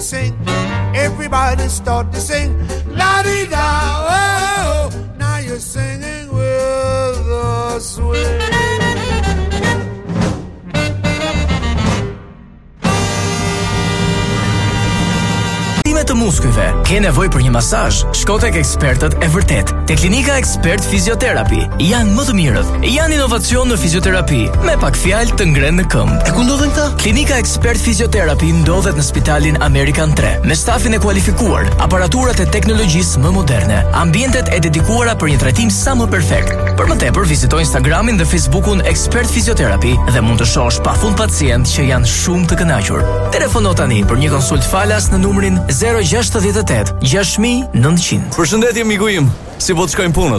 to sing. Everybody start to sing. La di da, oh, now you're singing with the swing. Dhimbje të muskujve, ke nevojë për një masazh, shko tek ekspertët e vërtetë. Te klinika ekspert fizioterapi, janë më të mirët, janë inovacion në fizioterapi, me pak fjalë të ngrenë në këmbë. E ku ndodhen këta? Klinika Ekspert Fizioterapi ndodhet në spitalin Amerikan 3, me stafin e kualifikuar, aparaturat e teknologjisë më moderne, ambientet e dedikuara për një trajtim sa më perfekt. Për më tepër, vizito Instagramin dhe Facebookun Ekspert Fizioterapi dhe mund të shohësh pafund pacientë që janë shumë të kënaqur. Telefono tani për një konsultë falas në numrin 068 6900. Përshëndetje miku im, si po të shkojnë punët?